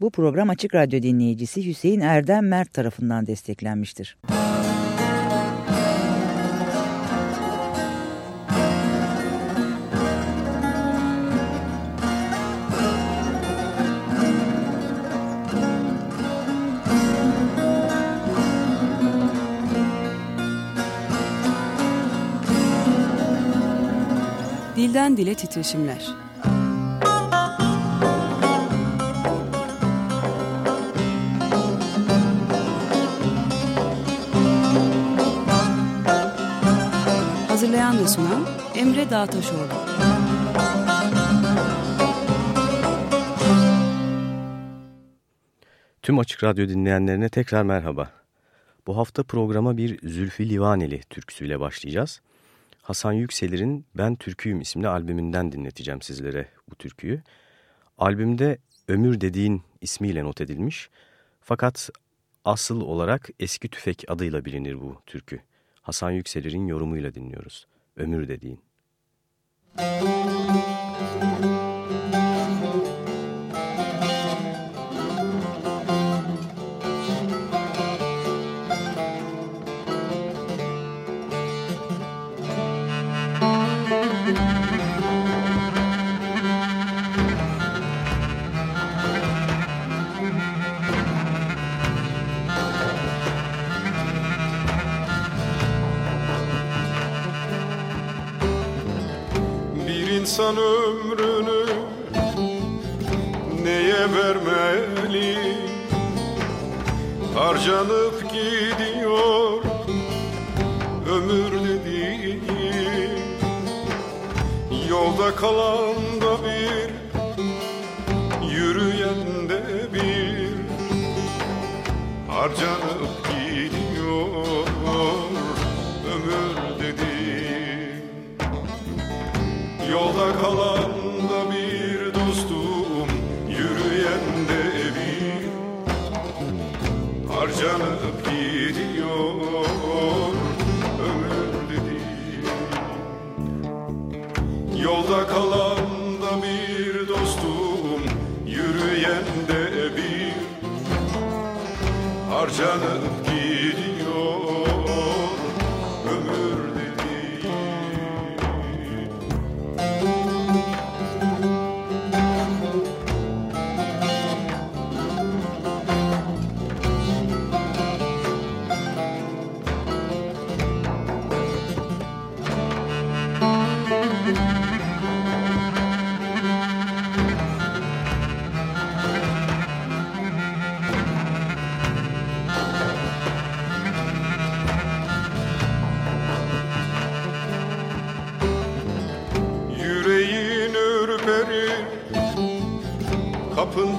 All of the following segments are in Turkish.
Bu program Açık Radyo dinleyicisi Hüseyin Erdem Mert tarafından desteklenmiştir. Dilden Dile Titreşimler ve sunan Emre Dağtaşoğlu. Tüm Açık Radyo dinleyenlerine tekrar merhaba. Bu hafta programa bir Zülfü Livaneli türküsüyle başlayacağız. Hasan Yükselir'in Ben Türküyüm isimli albümünden dinleteceğim sizlere bu türküyü. Albümde Ömür Dediğin ismiyle not edilmiş. Fakat asıl olarak Eski Tüfek adıyla bilinir bu türkü. Hasan Yükselir'in yorumuyla dinliyoruz. Ömür dediğin. Müzik insan ömrünü neye vermeli? Harcanıp gidiyor ömür dediği Yolda kalan da bir yürüyen de bir. Harcanıp Yolda kalan da bir dostum Yürüyen de bir. Harcanıp gidiyor Ömür dediğim Yolda kalan da bir dostum Yürüyen de bir. Harcanıp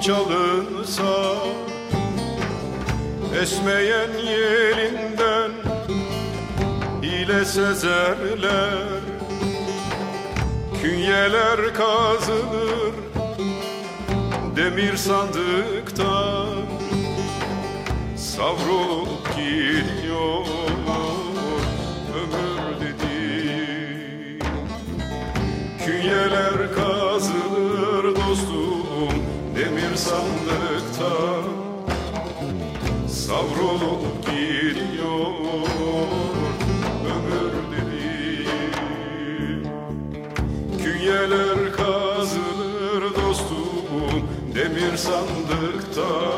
çalınsa Esmeyen yerinden hile sezerler. Künyeler kazılır demir sandıktan Savrulup gidiyor demir sandıkta savrulup gidiyor ömür dediğim. Künyeler kazılır dostum demir sandıkta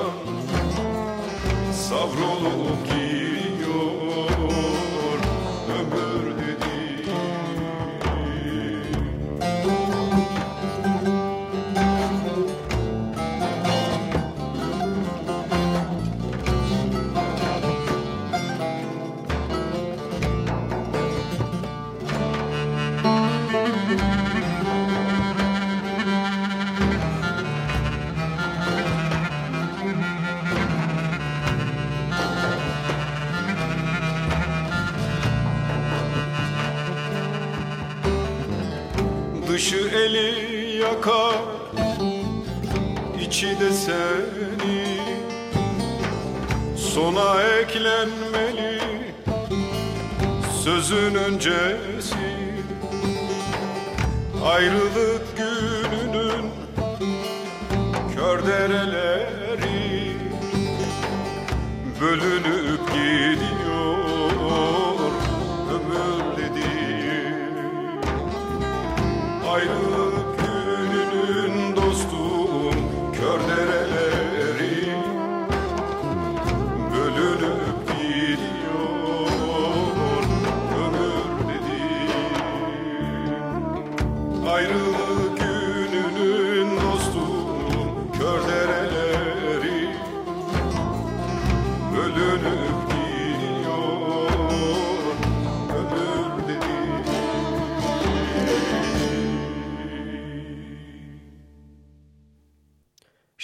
sona eklenmeli Sözün öncesi. Ayrılık gününün kör dereleri Bölünüp gidiyor ömür dediğim. Ayrılık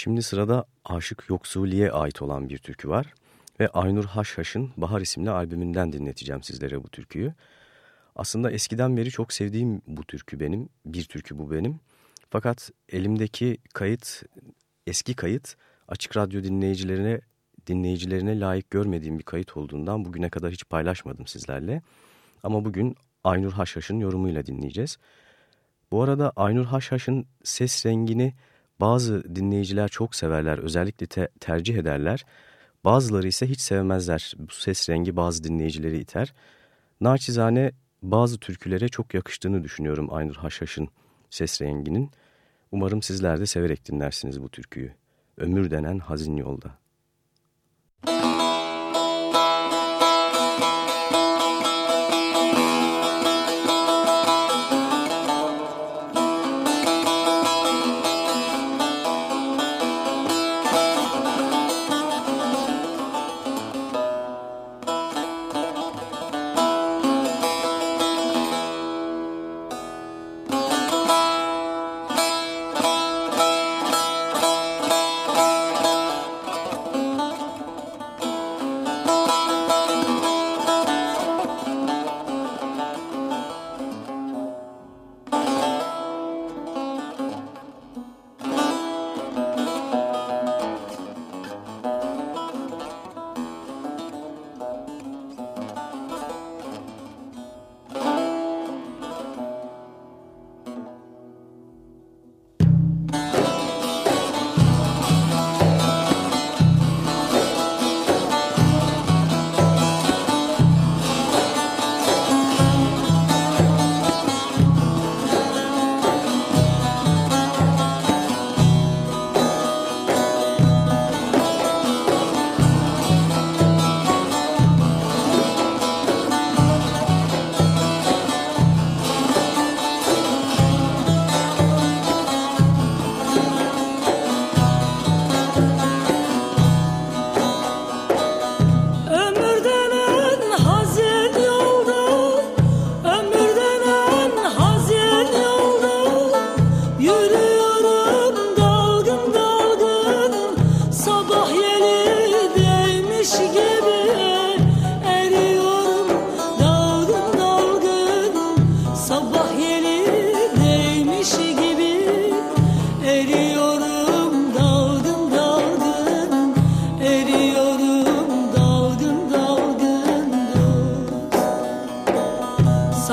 Şimdi sırada Aşık Yoksuli'ye ait olan bir türkü var. Ve Aynur Haşhaş'ın Bahar isimli albümünden dinleteceğim sizlere bu türküyü. Aslında eskiden beri çok sevdiğim bu türkü benim. Bir türkü bu benim. Fakat elimdeki kayıt, eski kayıt açık radyo dinleyicilerine dinleyicilerine layık görmediğim bir kayıt olduğundan bugüne kadar hiç paylaşmadım sizlerle. Ama bugün Aynur Haşhaş'ın yorumuyla dinleyeceğiz. Bu arada Aynur Haşhaş'ın ses rengini bazı dinleyiciler çok severler, özellikle te tercih ederler. Bazıları ise hiç sevmezler. Bu ses rengi bazı dinleyicileri iter. Naçizane bazı türkülere çok yakıştığını düşünüyorum Aynur Haşhaş'ın ses renginin. Umarım sizler de severek dinlersiniz bu türküyü. Ömür denen hazin yolda. Bu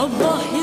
sabah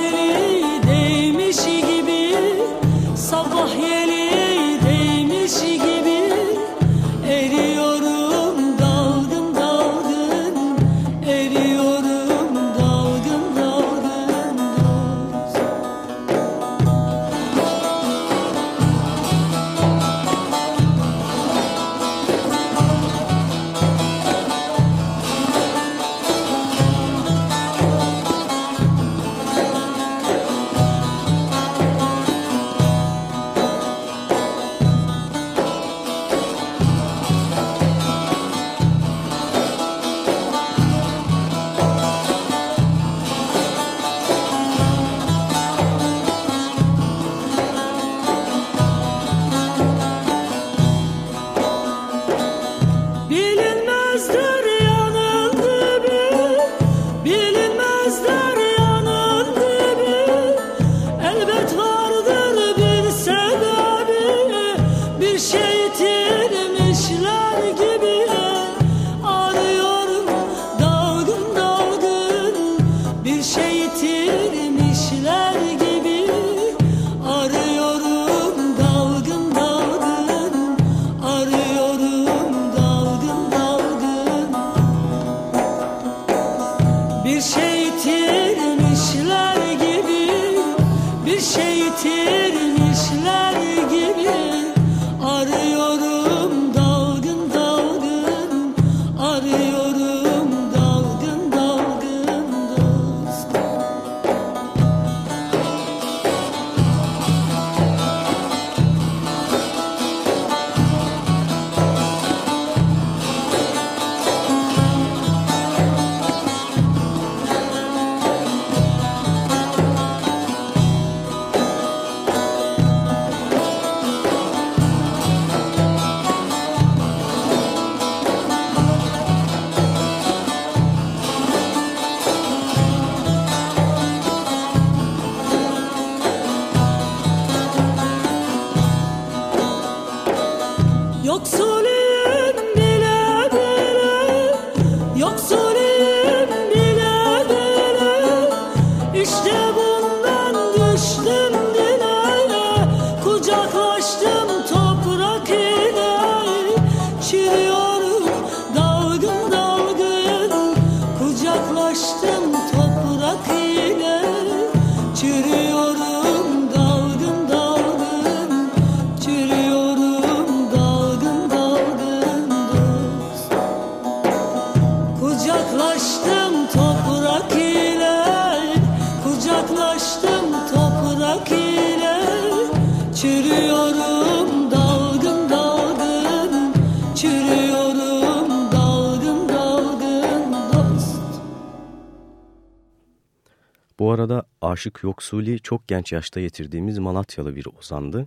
Aşık Yoksuli çok genç yaşta yitirdiğimiz Malatyalı bir ozandı.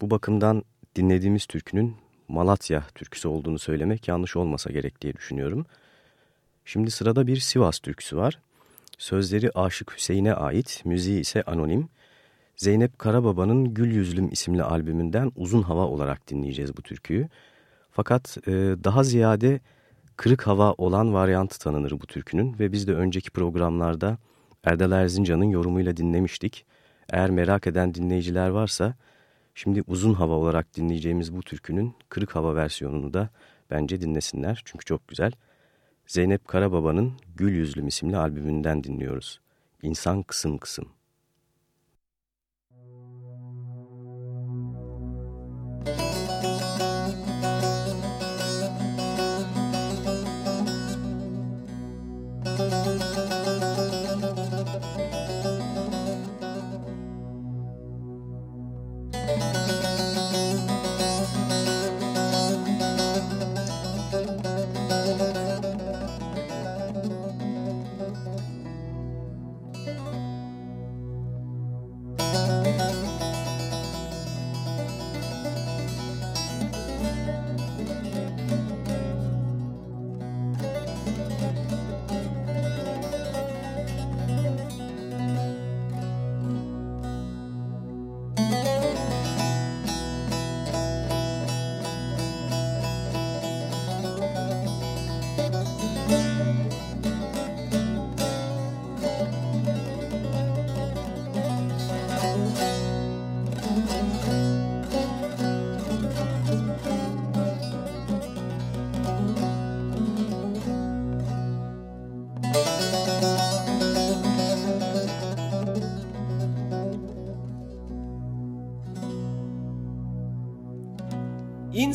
Bu bakımdan dinlediğimiz türkünün Malatya türküsü olduğunu söylemek yanlış olmasa gerek diye düşünüyorum. Şimdi sırada bir Sivas türküsü var. Sözleri Aşık Hüseyin'e ait, müziği ise anonim. Zeynep Karababa'nın Gül Yüzlüm isimli albümünden Uzun Hava olarak dinleyeceğiz bu türküyü. Fakat e, daha ziyade kırık hava olan varyantı tanınır bu türkünün ve biz de önceki programlarda Erdal Erzincan'ın yorumuyla dinlemiştik. Eğer merak eden dinleyiciler varsa şimdi uzun hava olarak dinleyeceğimiz bu türkünün kırık hava versiyonunu da bence dinlesinler çünkü çok güzel. Zeynep Karababa'nın Gül Yüzlüm isimli albümünden dinliyoruz. İnsan kısım kısım.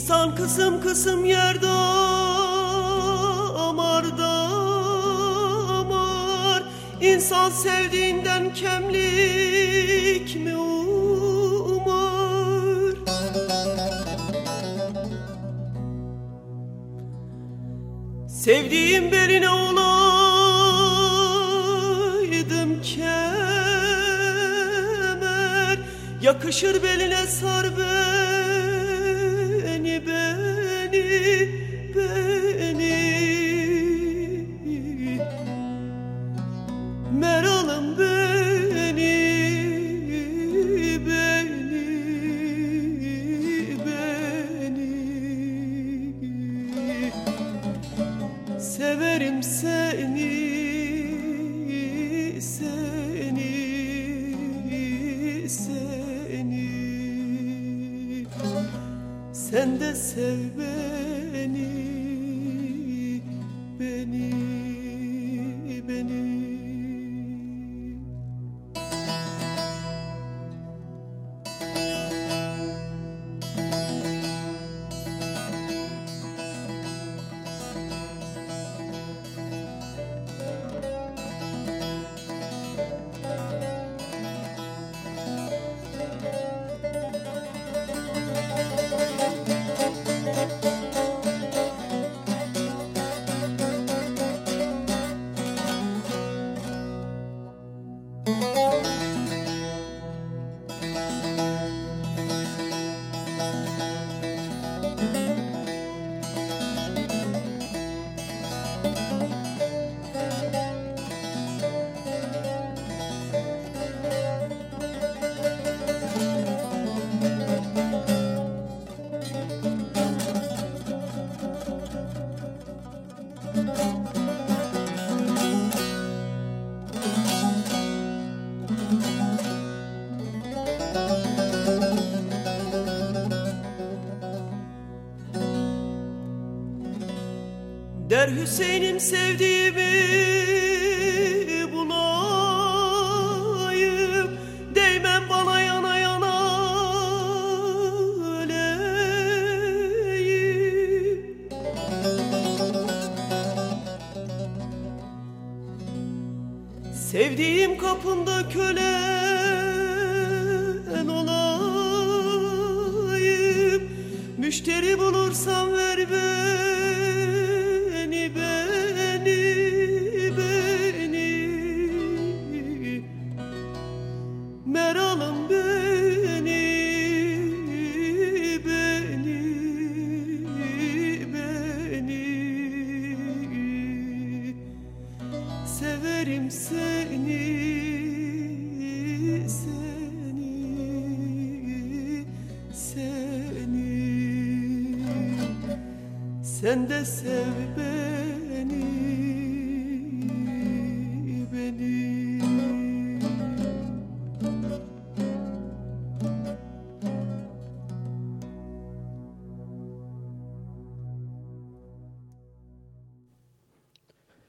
İnsan kısım kısım yerde amar da amar. İnsan sevdiğinden kemlik mi umar? Sevdiğim beline olaydım kemer. Yakışır beline sar Der Hüseyin'im sevdiğimi seni sen de sev beni beni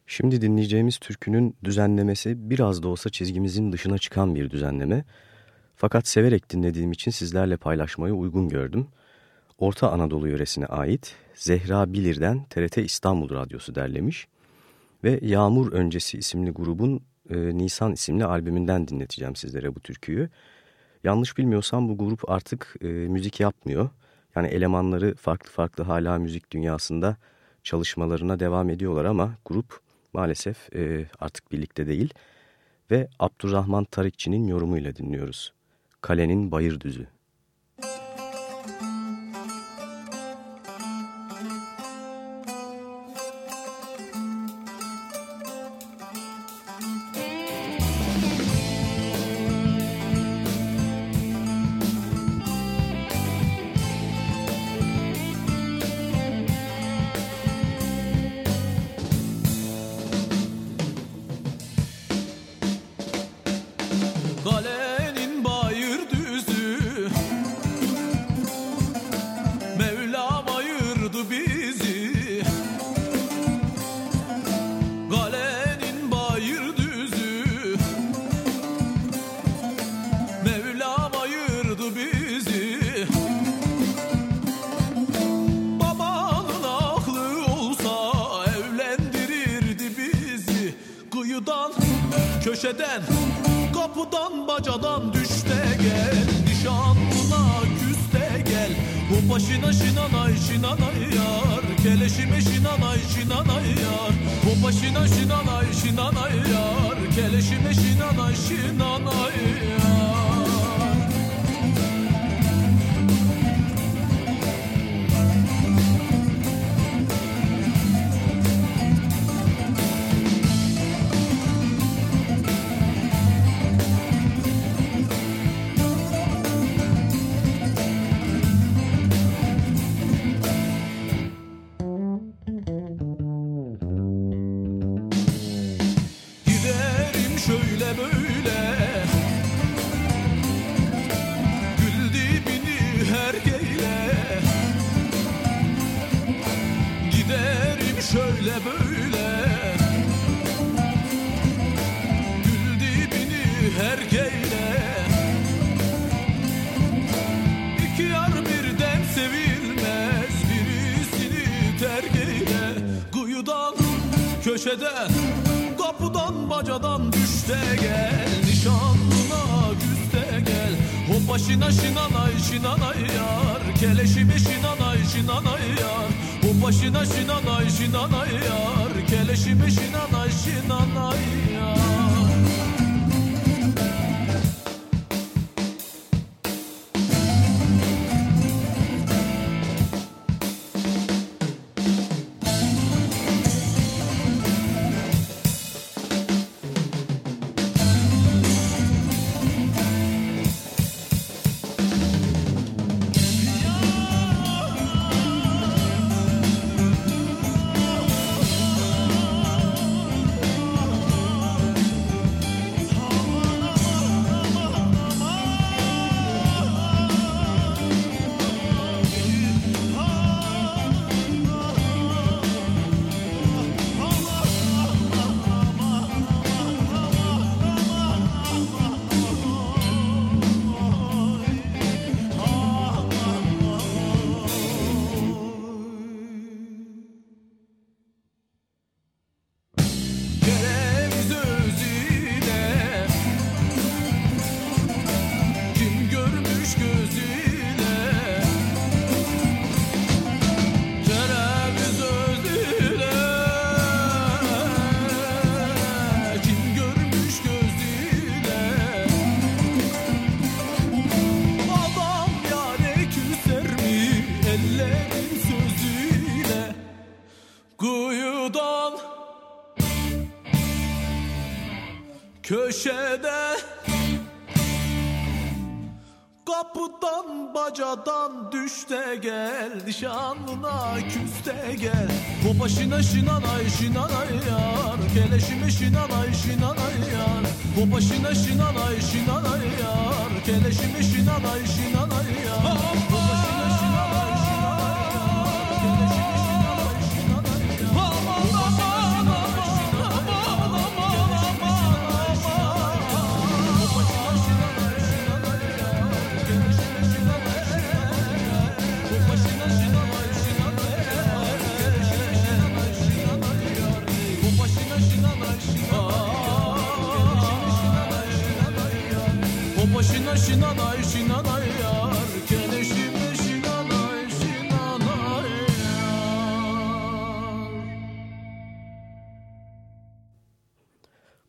Şimdi dinleyeceğimiz türkünün düzenlemesi biraz da olsa çizgimizin dışına çıkan bir düzenleme. Fakat severek dinlediğim için sizlerle paylaşmayı uygun gördüm. Orta Anadolu yöresine ait Zehra Bilir'den TRT İstanbul Radyosu derlemiş ve Yağmur Öncesi isimli grubun e, Nisan isimli albümünden dinleteceğim sizlere bu türküyü. Yanlış bilmiyorsam bu grup artık e, müzik yapmıyor. Yani elemanları farklı farklı hala müzik dünyasında çalışmalarına devam ediyorlar ama grup maalesef e, artık birlikte değil. Ve Abdurrahman Tarikçi'nin yorumuyla dinliyoruz. Kalenin Bayır Düzü. Köşeden Kapıdan bacadan düşte gel. Nişanlına küste gel. Bu başına şinanay şinanay yar. Keleşime şinanay şinanay yar? Bu başına şinanay şinanay yar. Keleşime şinanay şinanay yar şinanay şinanay köşede. Kapıdan bacadan düş de gel Nişanlına küs de gel. Bu başına şinanay şinanay yar. Keleşime şinanay şinanay yar. Bu başına şinanay şinanay yar. Keleşime şinanay şinanay yar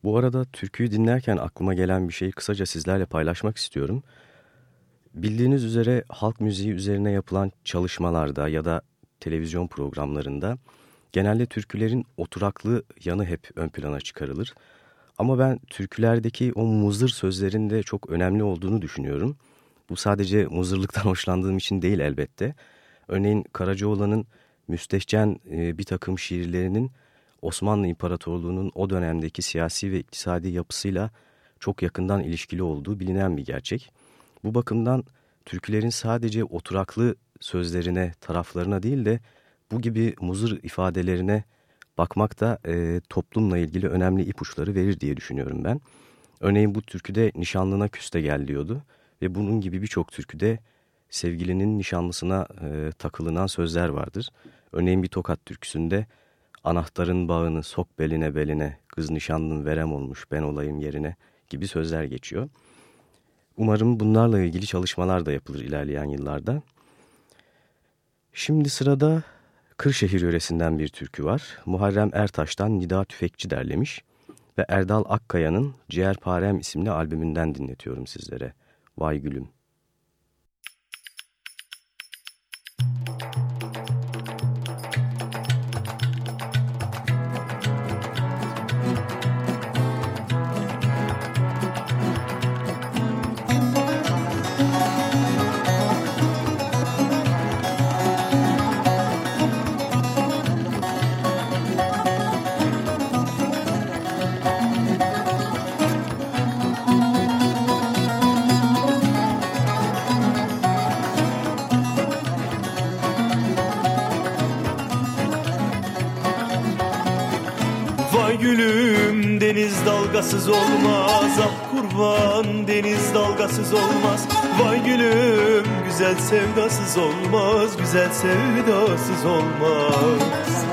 Bu arada türküyü dinlerken aklıma gelen bir şeyi kısaca sizlerle paylaşmak istiyorum. Bildiğiniz üzere halk müziği üzerine yapılan çalışmalarda ya da televizyon programlarında genelde türkülerin oturaklı yanı hep ön plana çıkarılır. Ama ben türkülerdeki o muzır sözlerin de çok önemli olduğunu düşünüyorum. Bu sadece muzırlıktan hoşlandığım için değil elbette. Örneğin Karacaoğlan'ın müstehcen e, bir takım şiirlerinin Osmanlı İmparatorluğu'nun o dönemdeki siyasi ve iktisadi yapısıyla çok yakından ilişkili olduğu bilinen bir gerçek. Bu bakımdan türkülerin sadece oturaklı sözlerine, taraflarına değil de bu gibi muzır ifadelerine bakmak da e, toplumla ilgili önemli ipuçları verir diye düşünüyorum ben. Örneğin bu türküde nişanlına küste gel diyordu ve bunun gibi birçok türküde sevgilinin nişanlısına e, takılınan sözler vardır. Örneğin bir tokat türküsünde anahtarın bağını sok beline beline, kız nişanlın verem olmuş ben olayım yerine gibi sözler geçiyor. Umarım bunlarla ilgili çalışmalar da yapılır ilerleyen yıllarda. Şimdi sırada Kırşehir yöresinden bir türkü var. Muharrem Ertaş'tan Nida Tüfekçi derlemiş ve Erdal Akkaya'nın Ciğerparem isimli albümünden dinletiyorum sizlere. Vay gülüm. Dalgasız olmaz Ah kurban deniz dalgasız olmaz. Vay gülüm güzel sevdasız olmaz Güzel sevdasız olmaz.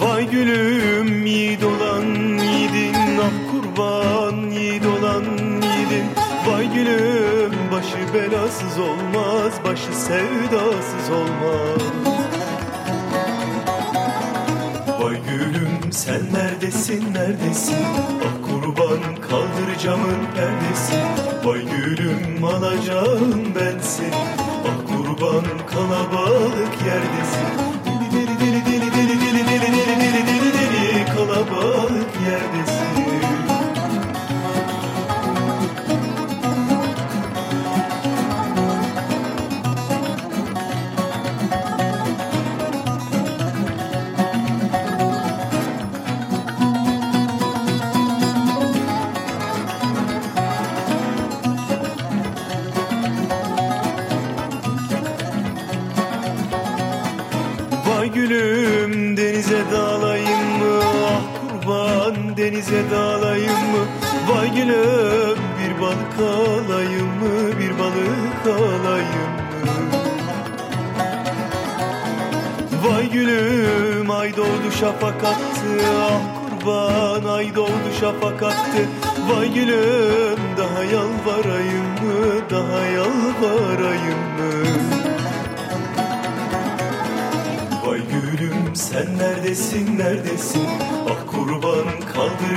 Vay gülüm yiğit olan yiğidin Ah kurban yiğit olan yiğidin. Vay gülüm başı belasız olmaz Başı sevdasız olmaz sen neredesin neredesin? Ah kurban kaldır camın perdesi. Vay gülüm alacağım ben seni. Ah kurban kalabalık yerdesin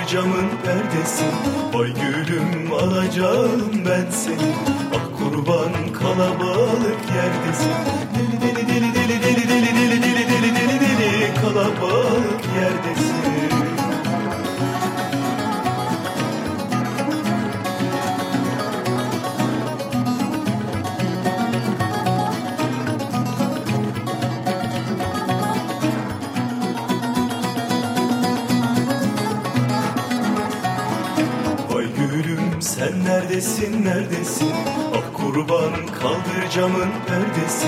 camın perdesi. Vay gülüm alacağım ben seni. Ah kurban kalabalık yerdesin perdesi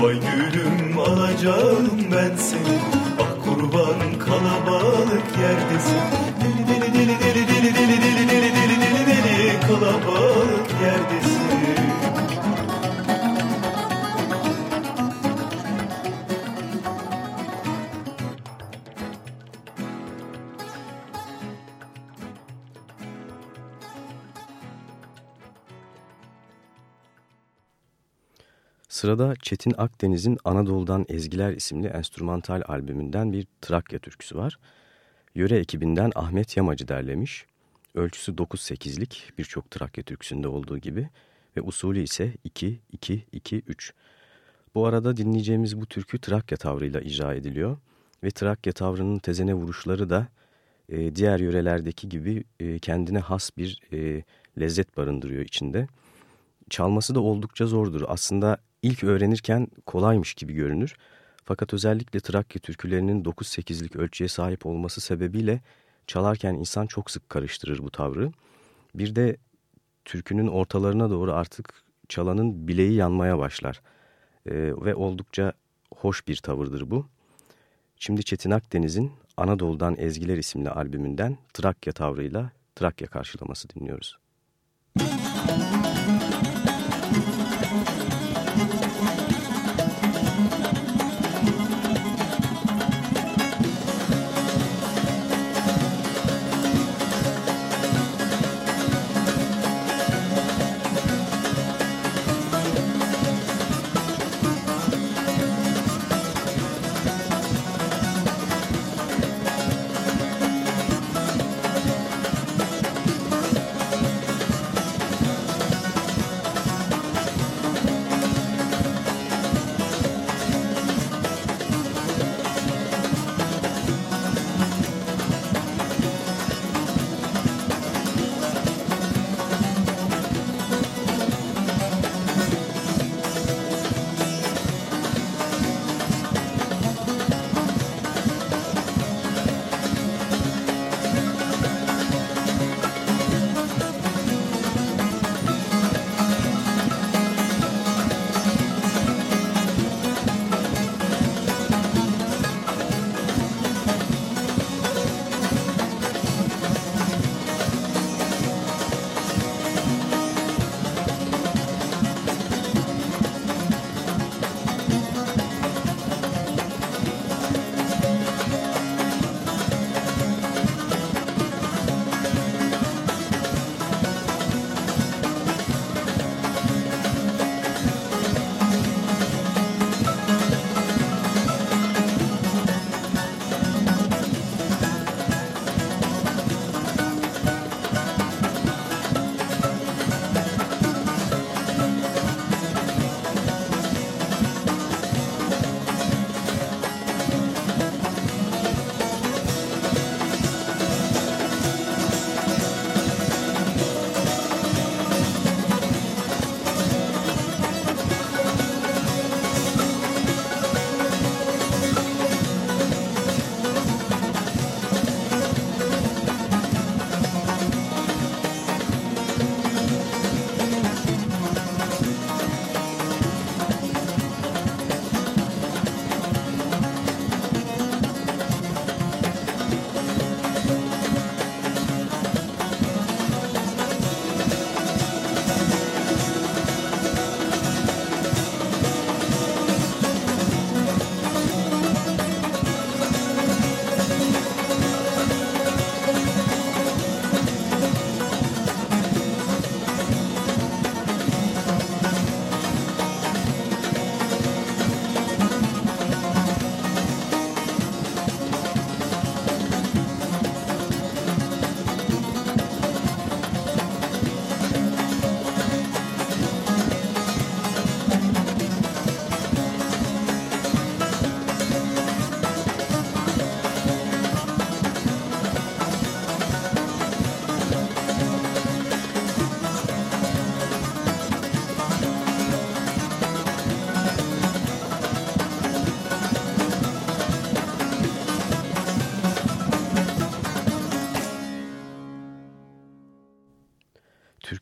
Vay gülüm alacağım ben seni Ah kurban kalabalık yerdesin deli deli deli deli deli deli deli deli deli deli kalabalık yerdesin Sırada Çetin Akdeniz'in Anadolu'dan Ezgiler isimli enstrümantal albümünden bir Trakya türküsü var. Yöre ekibinden Ahmet Yamacı derlemiş. Ölçüsü 9-8'lik birçok Trakya türküsünde olduğu gibi ve usulü ise 2-2-2-3. Bu arada dinleyeceğimiz bu türkü Trakya tavrıyla icra ediliyor ve Trakya tavrının tezene vuruşları da e, diğer yörelerdeki gibi e, kendine has bir e, lezzet barındırıyor içinde. Çalması da oldukça zordur. Aslında ilk öğrenirken kolaymış gibi görünür. Fakat özellikle Trakya türkülerinin 9-8'lik ölçüye sahip olması sebebiyle çalarken insan çok sık karıştırır bu tavrı. Bir de türkünün ortalarına doğru artık çalanın bileği yanmaya başlar. Ee, ve oldukça hoş bir tavırdır bu. Şimdi Çetin Akdeniz'in Anadolu'dan Ezgiler isimli albümünden Trakya tavrıyla Trakya karşılaması dinliyoruz. Müzik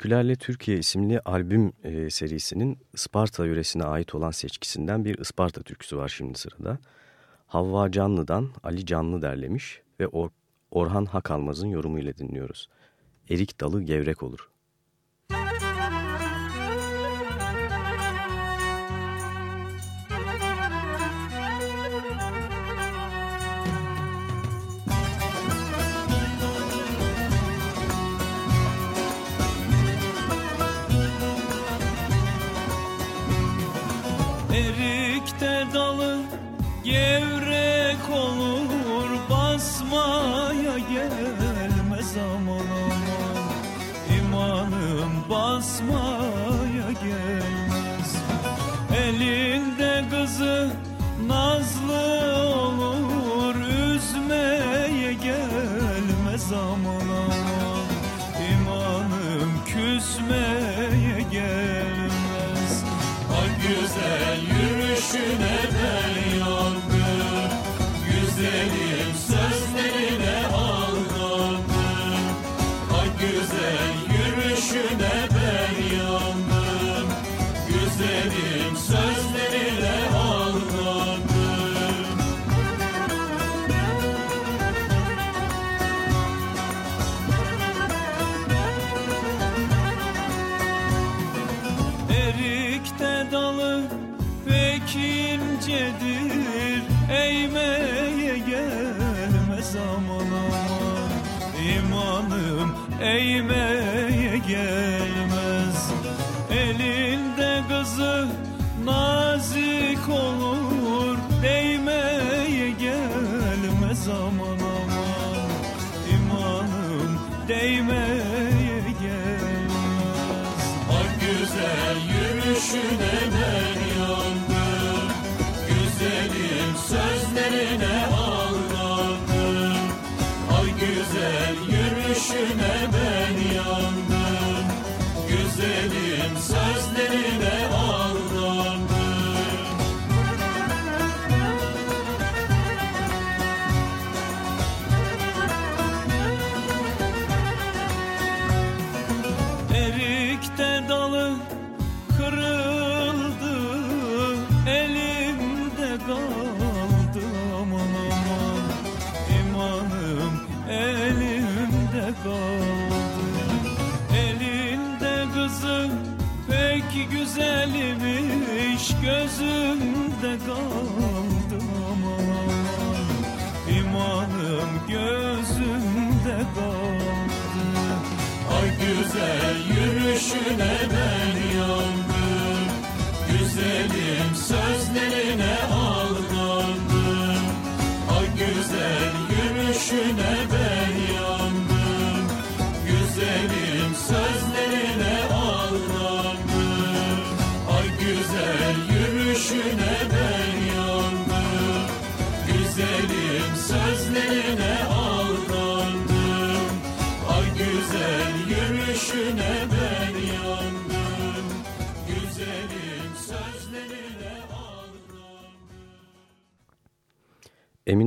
Türkülerle Türkiye isimli albüm e, serisinin Isparta yöresine ait olan seçkisinden bir Isparta türküsü var şimdi sırada. Havva Canlı'dan Ali Canlı derlemiş ve Or Orhan Hakalmaz'ın yorumuyla dinliyoruz. Erik dalı gevrek olur. small değmeye gelmez Ay güzel yürüyüşüne güzelmiş Gözümde kaldı aman İmanım gözümde kaldı. Ay güzel yürüyüşüne ben yandım. Güzelim sözlerine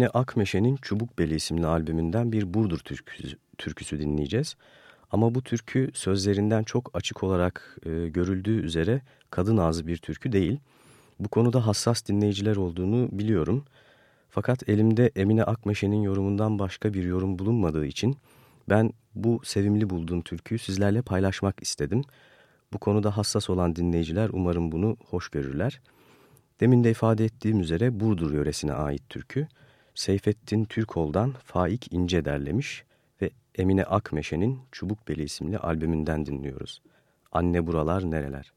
Akmeşe'nin Çubukbeli isimli albümünden bir Burdur türküsü, türküsü dinleyeceğiz. Ama bu türkü sözlerinden çok açık olarak e, görüldüğü üzere kadın ağzı bir türkü değil. Bu konuda hassas dinleyiciler olduğunu biliyorum. Fakat elimde Emine Akmeşe'nin yorumundan başka bir yorum bulunmadığı için ben bu sevimli bulduğum türküyü sizlerle paylaşmak istedim. Bu konuda hassas olan dinleyiciler umarım bunu hoş görürler. Demin de ifade ettiğim üzere Burdur yöresine ait türkü. Seyfettin Türkol'dan Faik İnce derlemiş ve Emine Akmeşe'nin Çubukbeli isimli albümünden dinliyoruz. Anne buralar nereler?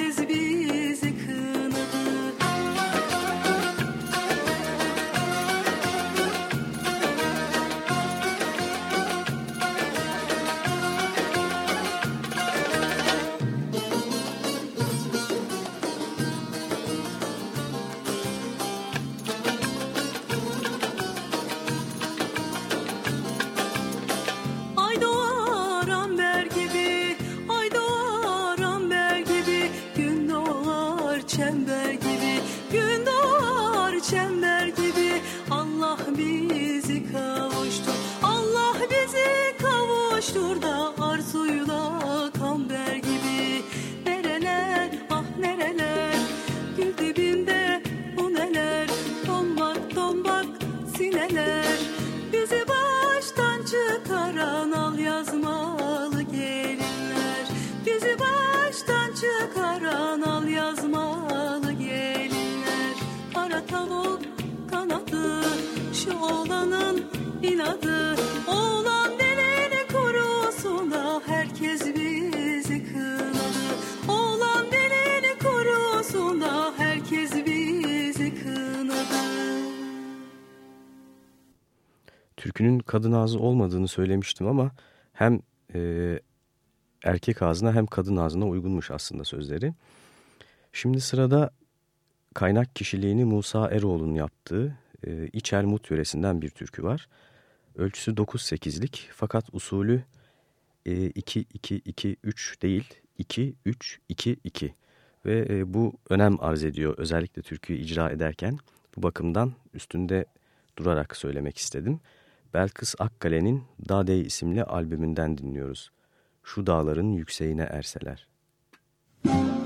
Is it? ağzı olmadığını söylemiştim ama hem e, erkek ağzına hem kadın ağzına uygunmuş aslında sözleri. Şimdi sırada kaynak kişiliğini Musa Eroğlu'nun yaptığı e, İç Elmut yöresinden bir türkü var. Ölçüsü 9-8'lik fakat usulü e, 2-2-2-3 değil 2-3-2-2 ve e, bu önem arz ediyor özellikle türküyü icra ederken. Bu bakımdan üstünde durarak söylemek istedim. Belkıs Akkale'nin Dadey isimli albümünden dinliyoruz. Şu dağların yükseğine erseler. Müzik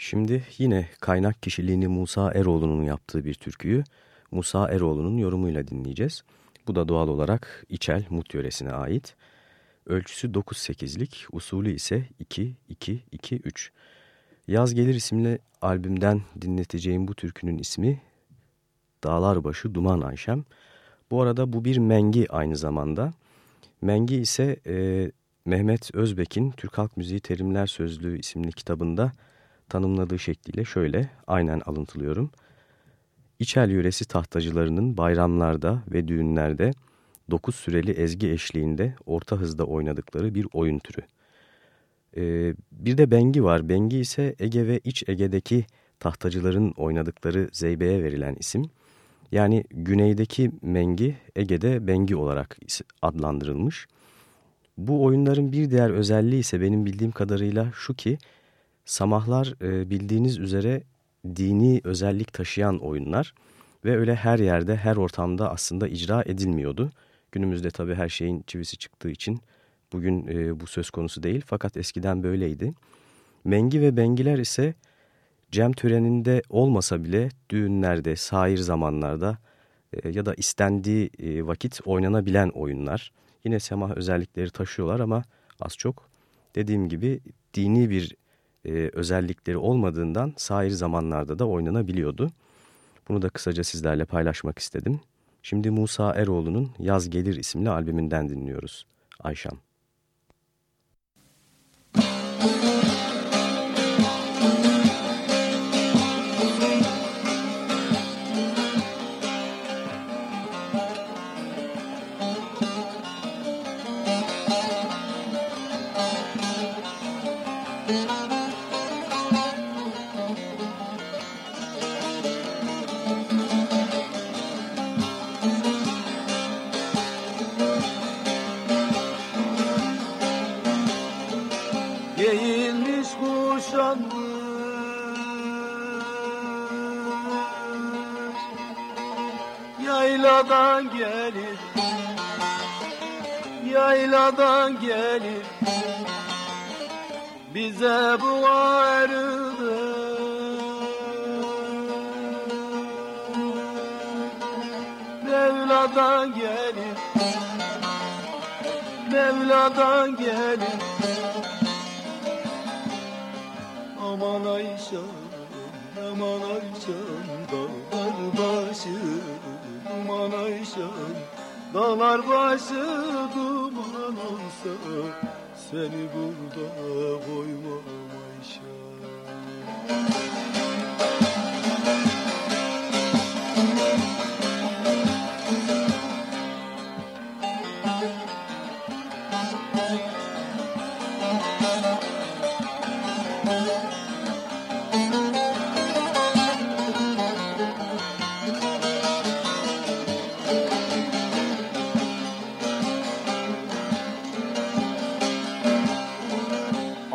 Şimdi yine kaynak kişiliğini Musa Eroğlu'nun yaptığı bir türküyü Musa Eroğlu'nun yorumuyla dinleyeceğiz. Bu da doğal olarak İçel Mut yöresine ait. Ölçüsü 9-8'lik, usulü ise 2-2-2-3. Yaz Gelir isimli albümden dinleteceğim bu türkünün ismi Dağlarbaşı Duman Ayşem. Bu arada bu bir mengi aynı zamanda. Mengi ise e, Mehmet Özbek'in Türk Halk Müziği Terimler Sözlüğü isimli kitabında tanımladığı şekliyle şöyle aynen alıntılıyorum. İçel yöresi tahtacılarının bayramlarda ve düğünlerde dokuz süreli ezgi eşliğinde orta hızda oynadıkları bir oyun türü. Ee, bir de bengi var. Bengi ise Ege ve İç Ege'deki tahtacıların oynadıkları zeybeye verilen isim. Yani güneydeki mengi Ege'de bengi olarak adlandırılmış. Bu oyunların bir diğer özelliği ise benim bildiğim kadarıyla şu ki samahlar e, bildiğiniz üzere dini özellik taşıyan oyunlar ve öyle her yerde her ortamda aslında icra edilmiyordu. Günümüzde tabii her şeyin çivisi çıktığı için bugün e, bu söz konusu değil fakat eskiden böyleydi. Mengi ve bengiler ise cem töreninde olmasa bile düğünlerde, sair zamanlarda e, ya da istendiği vakit oynanabilen oyunlar. Yine semah özellikleri taşıyorlar ama az çok dediğim gibi dini bir e, özellikleri olmadığından sair zamanlarda da oynanabiliyordu. Bunu da kısaca sizlerle paylaşmak istedim. Şimdi Musa Eroğlu'nun Yaz Gelir isimli albümünden dinliyoruz. Ayşam.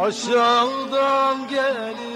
Aşağıdan gelir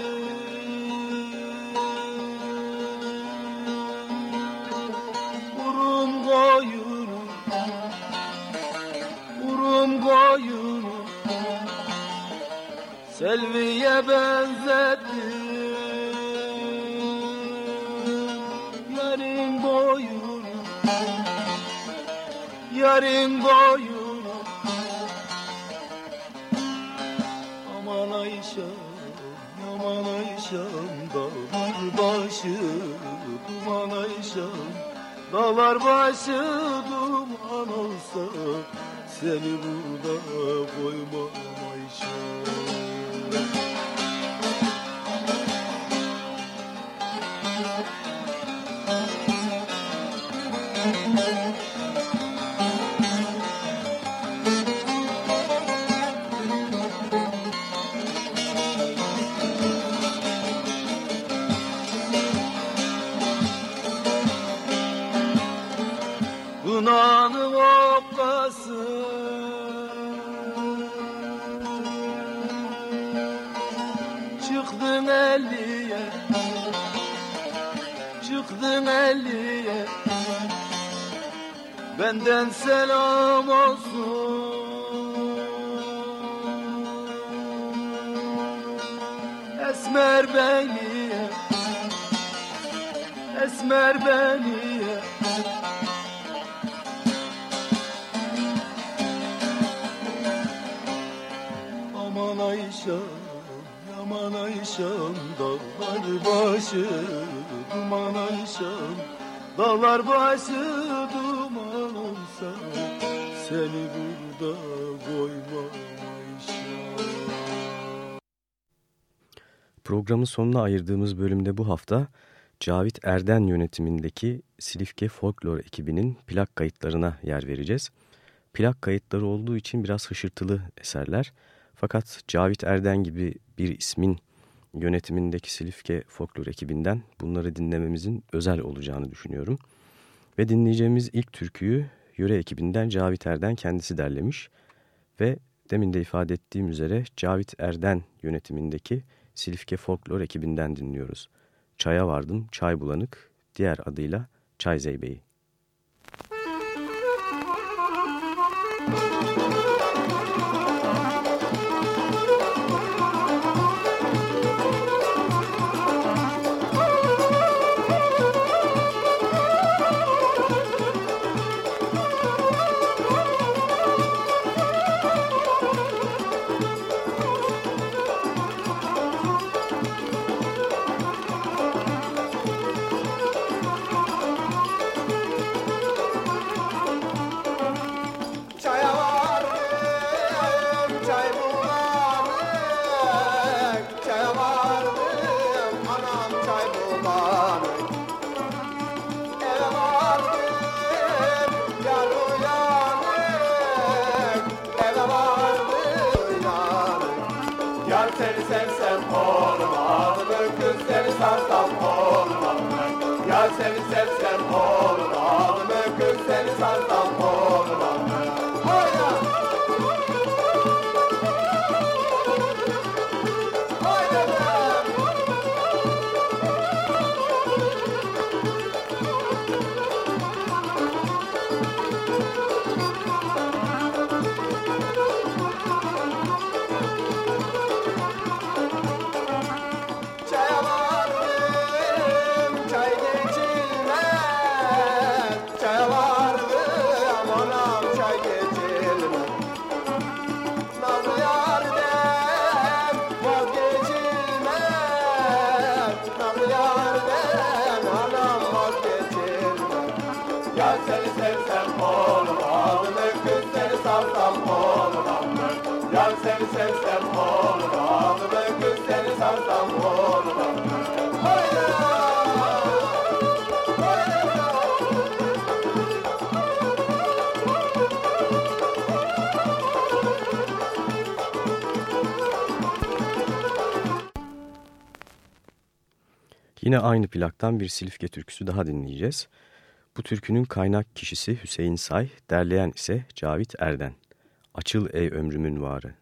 Ayşem Aman Ayşem Dağlar başı Duman Ayşem Dağlar başı duman olsa Seni burada koymam Ayşem Programın sonuna ayırdığımız bölümde bu hafta Cavit Erden yönetimindeki Silifke Folklor ekibinin plak kayıtlarına yer vereceğiz. Plak kayıtları olduğu için biraz hışırtılı eserler. Fakat Cavit Erden gibi bir ismin yönetimindeki Silifke Folklor ekibinden bunları dinlememizin özel olacağını düşünüyorum. Ve dinleyeceğimiz ilk türküyü yöre ekibinden Cavit Erden kendisi derlemiş. Ve demin de ifade ettiğim üzere Cavit Erden yönetimindeki Silifke Folklor ekibinden dinliyoruz. Çaya vardım, çay bulanık, diğer adıyla Çay Zeybeği. Seni sevsem mı? Kız seni sarsam Seni sevsem mı? Kız seni sarsam olmaz mı? Ya seni sevsem mı? Kız seni sarsam! Hayda! Yine aynı plaktan bir Silifke türküsü daha dinleyeceğiz. Bu türkünün kaynak kişisi Hüseyin Say, derleyen ise Cavit Erden. Açıl ey ömrümün varı.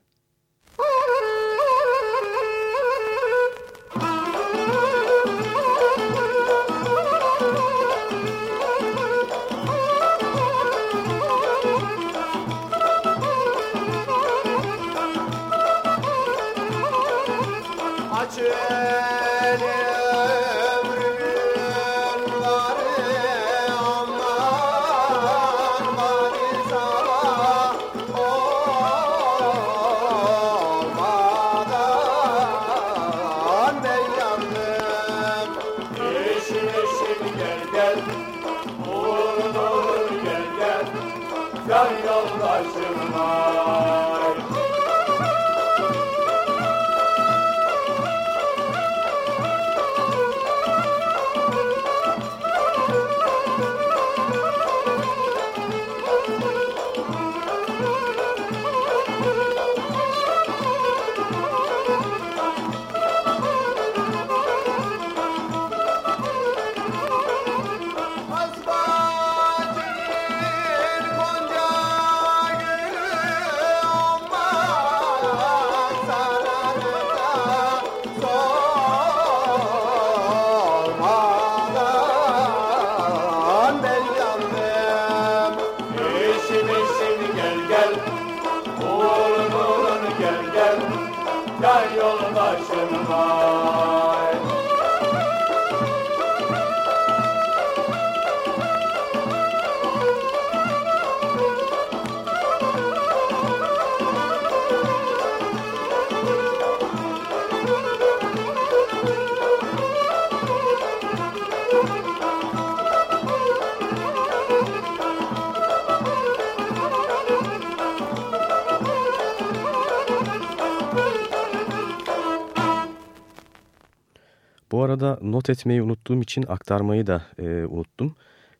Arada not etmeyi unuttuğum için aktarmayı da e, unuttum.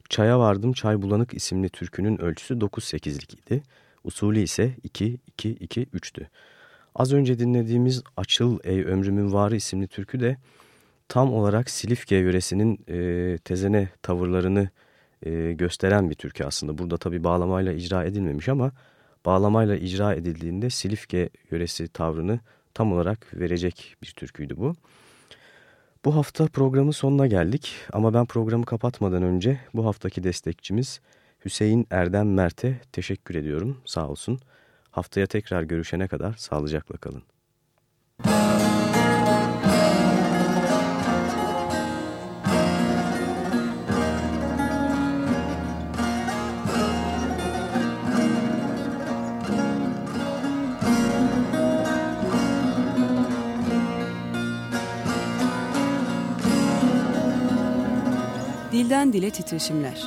Çaya Vardım Çay Bulanık isimli türkünün ölçüsü 9-8'lik idi. Usulü ise 2-2-2-3'tü. Az önce dinlediğimiz Açıl Ey Ömrümün Varı isimli türkü de tam olarak Silifke yöresinin e, tezene tavırlarını e, gösteren bir türkü aslında. Burada tabi bağlamayla icra edilmemiş ama bağlamayla icra edildiğinde Silifke yöresi tavrını tam olarak verecek bir türküydü bu. Bu hafta programın sonuna geldik ama ben programı kapatmadan önce bu haftaki destekçimiz Hüseyin Erdem Mert'e teşekkür ediyorum sağ olsun. Haftaya tekrar görüşene kadar sağlıcakla kalın. Dilden dile titreşimler.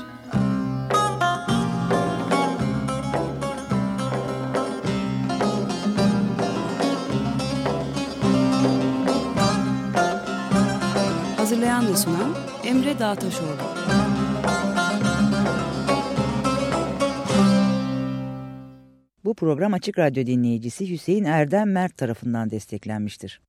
Hazırlayan ve sunan Emre Dağtaşoğlu. Bu program Açık Radyo dinleyicisi Hüseyin Erdem Mert tarafından desteklenmiştir.